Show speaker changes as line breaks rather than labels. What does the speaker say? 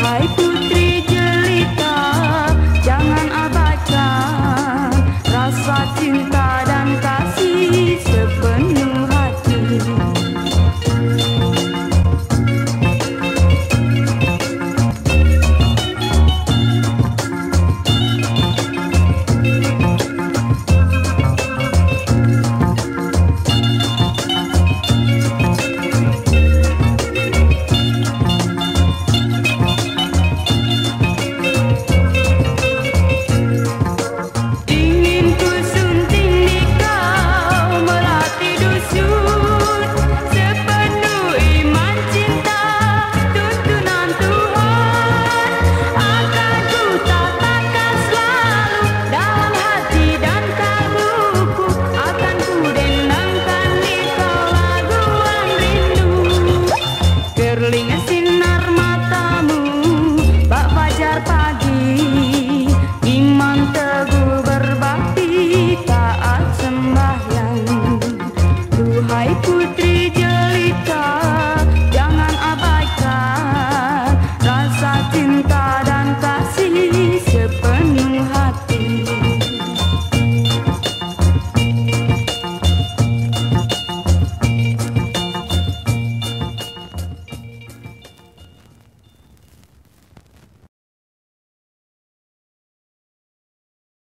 Hai putri.